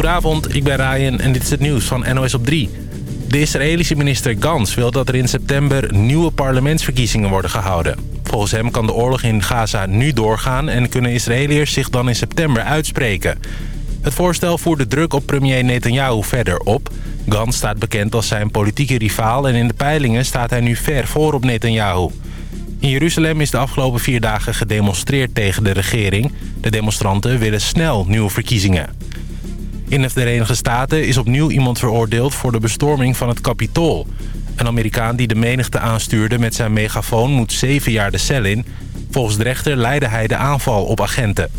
Goedenavond, ik ben Ryan en dit is het nieuws van NOS op 3. De Israëlische minister Gans wil dat er in september nieuwe parlementsverkiezingen worden gehouden. Volgens hem kan de oorlog in Gaza nu doorgaan en kunnen Israëliërs zich dan in september uitspreken. Het voorstel voerde druk op premier Netanyahu verder op. Gans staat bekend als zijn politieke rivaal en in de peilingen staat hij nu ver voor op Netanyahu. In Jeruzalem is de afgelopen vier dagen gedemonstreerd tegen de regering. De demonstranten willen snel nieuwe verkiezingen. In de Verenigde Staten is opnieuw iemand veroordeeld voor de bestorming van het Capitool. Een Amerikaan die de menigte aanstuurde met zijn megafoon moet zeven jaar de cel in. Volgens de rechter leidde hij de aanval op agenten.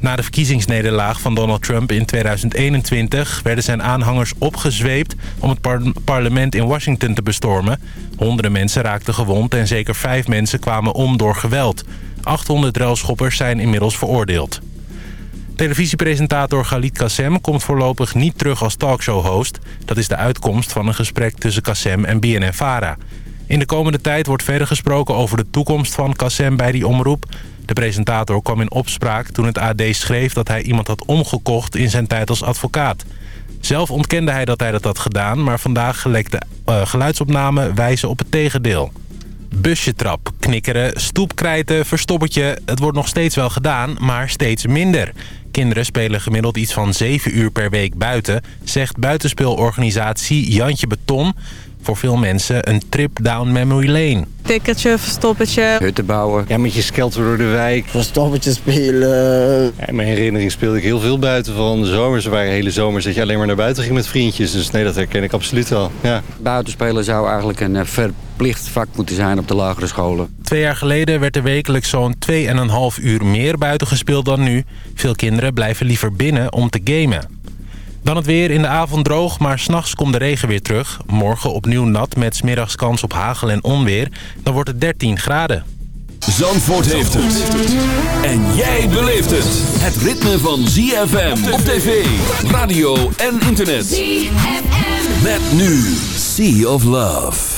Na de verkiezingsnederlaag van Donald Trump in 2021... werden zijn aanhangers opgezweept om het parlement in Washington te bestormen. Honderden mensen raakten gewond en zeker vijf mensen kwamen om door geweld. 800 ruilschoppers zijn inmiddels veroordeeld. Televisiepresentator Galit Kassem komt voorlopig niet terug als talkshow-host. Dat is de uitkomst van een gesprek tussen Kassem en BNN-Vara. In de komende tijd wordt verder gesproken over de toekomst van Kassem bij die omroep. De presentator kwam in opspraak toen het AD schreef dat hij iemand had omgekocht in zijn tijd als advocaat. Zelf ontkende hij dat hij dat had gedaan, maar vandaag gelekte uh, geluidsopnamen wijzen op het tegendeel. Busjetrap, knikkeren, stoepkrijten, verstoppertje. Het wordt nog steeds wel gedaan, maar steeds minder. Kinderen spelen gemiddeld iets van 7 uur per week buiten... zegt buitenspeelorganisatie Jantje Beton voor veel mensen een trip down memory lane. Tikkertje, verstoppertje. Hutten bouwen. Ja, met je skelter door de wijk. Verstoppertje spelen. Ja, in mijn herinnering speelde ik heel veel buiten. Vooral in de zomers. Er waren hele zomers dat je alleen maar naar buiten ging met vriendjes. Dus nee, dat herken ik absoluut wel. Ja. Buitenspelen zou eigenlijk een eh, verplicht vak moeten zijn op de lagere scholen. Twee jaar geleden werd er wekelijks zo'n 2,5 uur meer buiten gespeeld dan nu. Veel kinderen blijven liever binnen om te gamen. Dan het weer in de avond droog, maar s'nachts komt de regen weer terug. Morgen opnieuw nat met smiddags kans op hagel en onweer. Dan wordt het 13 graden. Zandvoort heeft het. En jij beleeft het. Het ritme van ZFM op tv, radio en internet. ZFM. Met nu Sea of Love.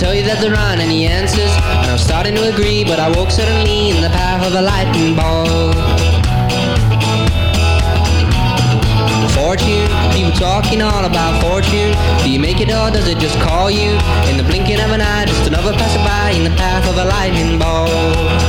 tell you that they're on any answers. And I'm starting to agree, but I woke suddenly in the path of a lightning ball. Fortune, people talking all about fortune. Do you make it or does it just call you? In the blinking of an eye, just another passerby in the path of a lightning ball.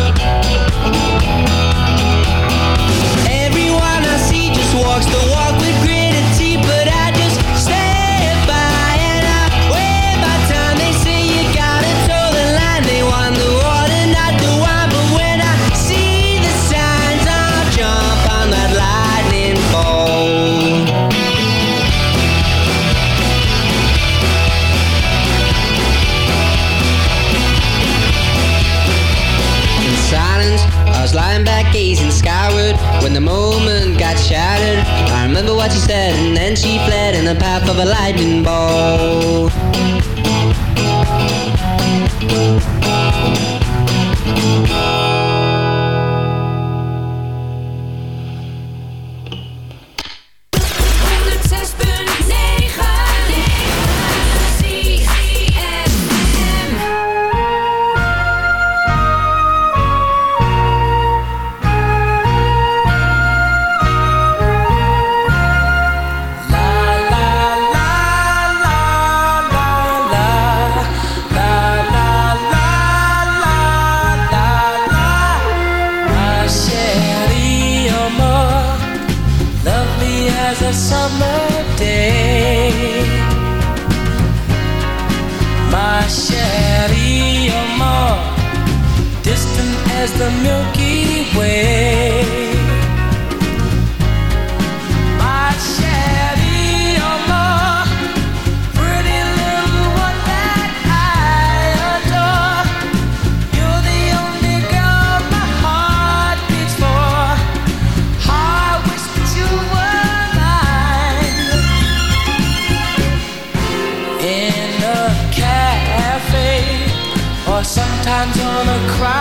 when the moment got shattered. I remember what she said, and then she fled in the path of a lightning bolt. sometimes on a cry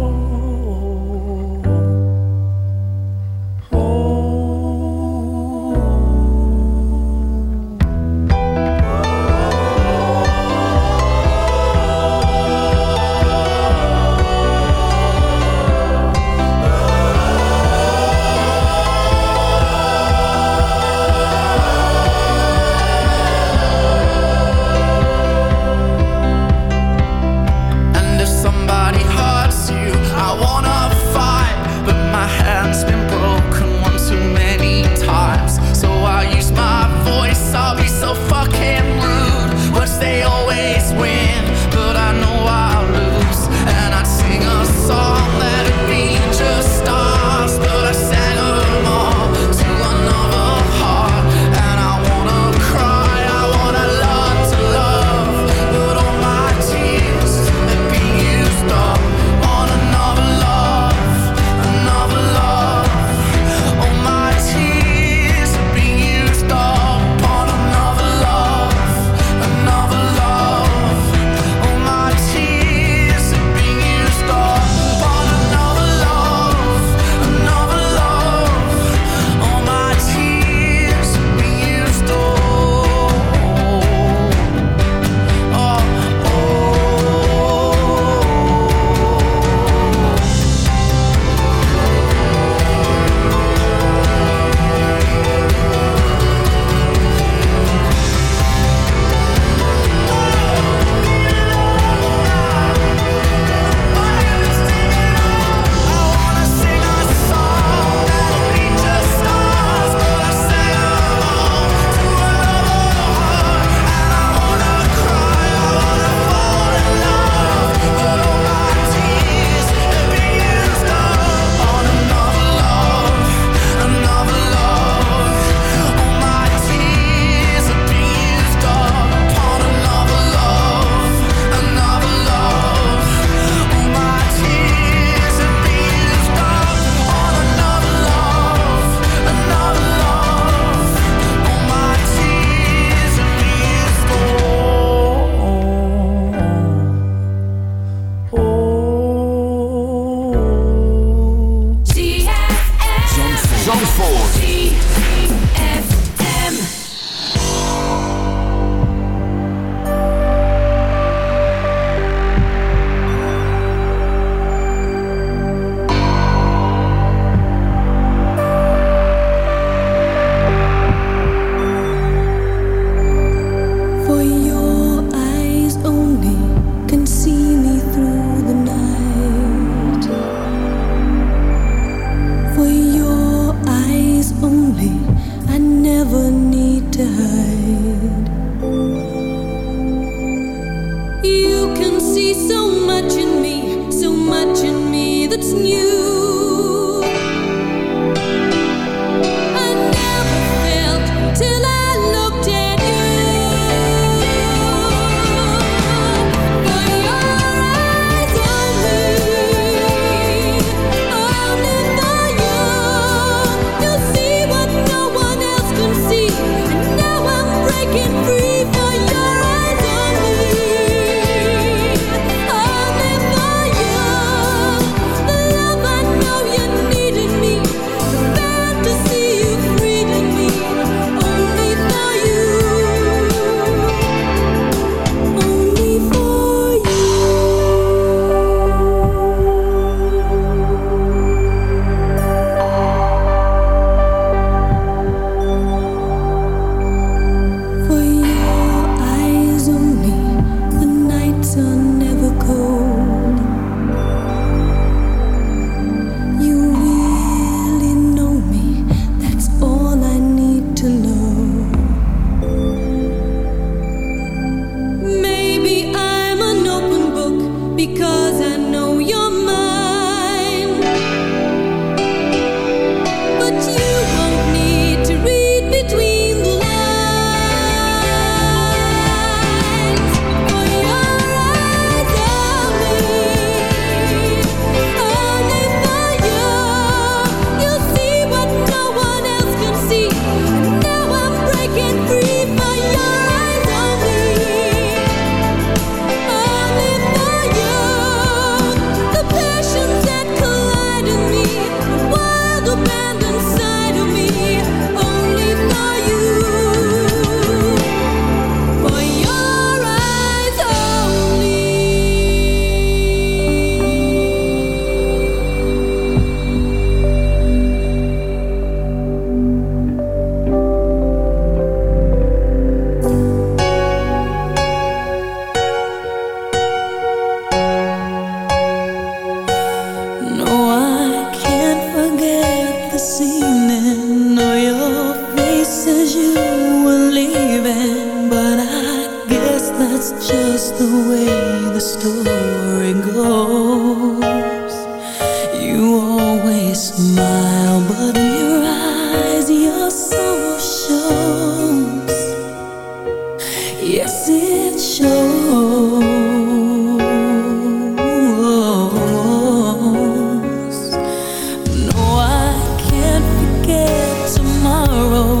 forget tomorrow.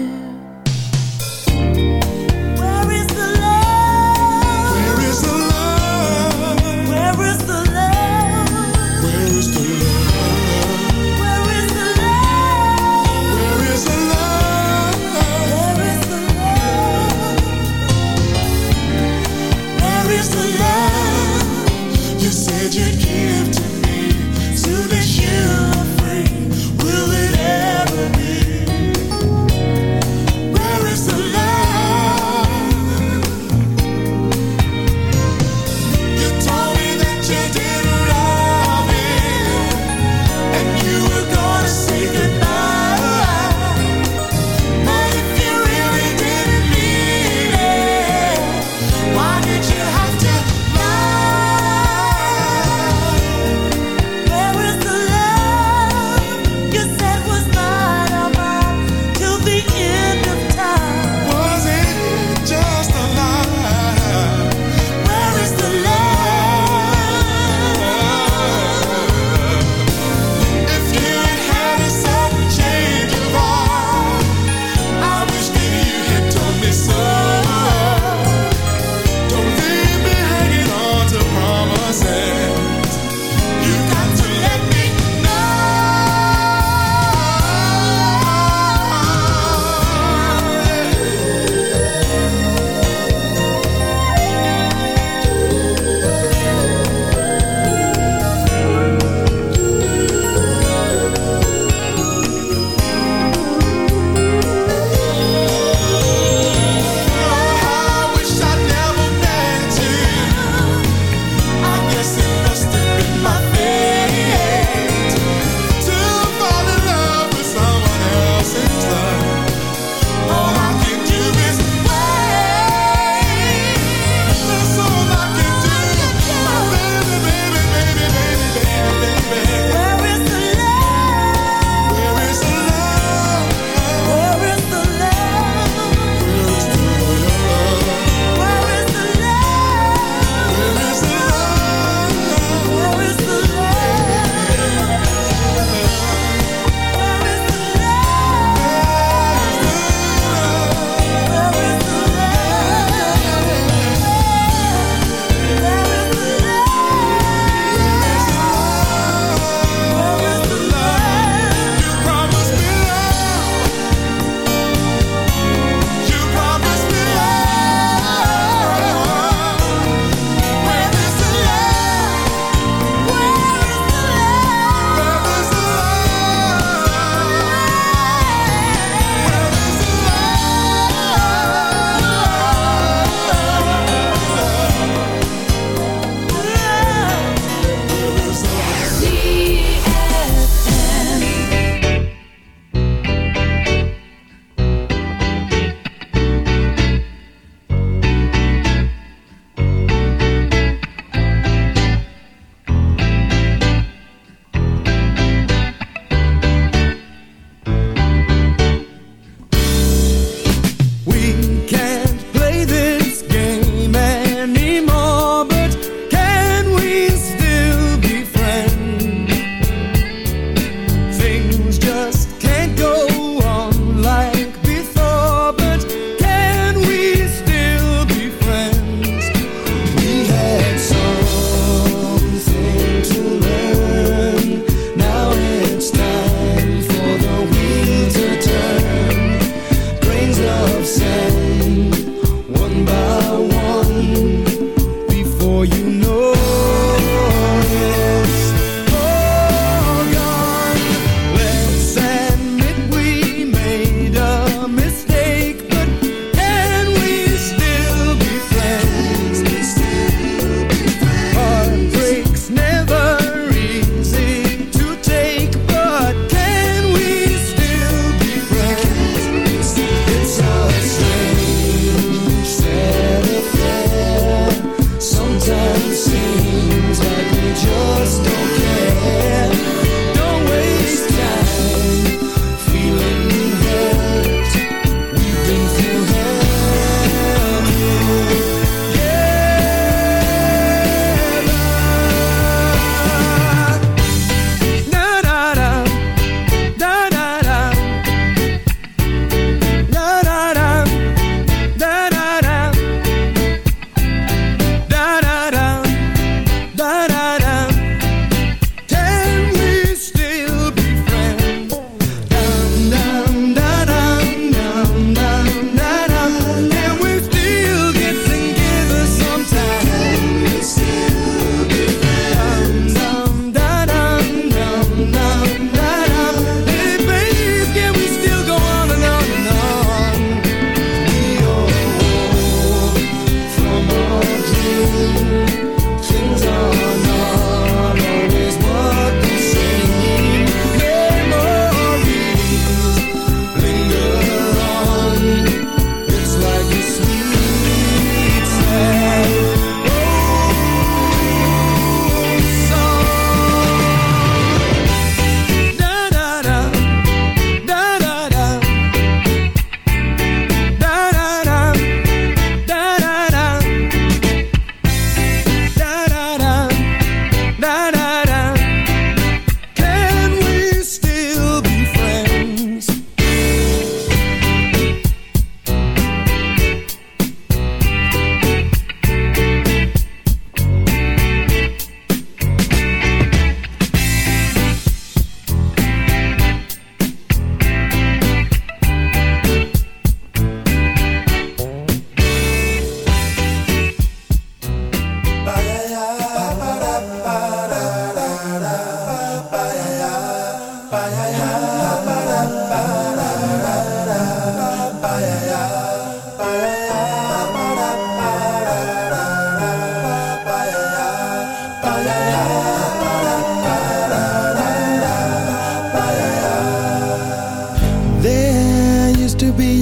better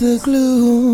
The gloom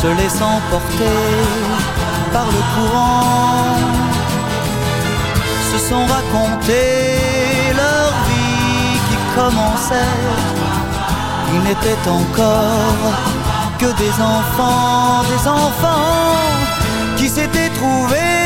se laissant porter par le courant, se sont racontés leur vie qui commençait. Ils n'étaient encore que des enfants, des enfants qui s'étaient trouvés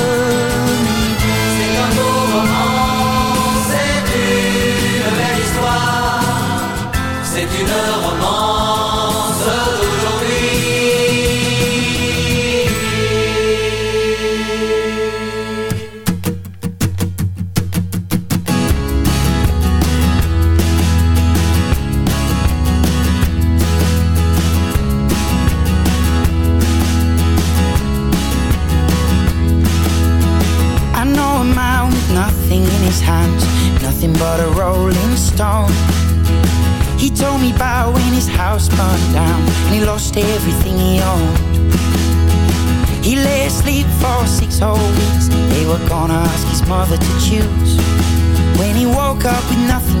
stone. He told me about when his house burned down and he lost everything he owned. He lay asleep for six whole weeks. They were gonna ask his mother to choose. When he woke up with nothing,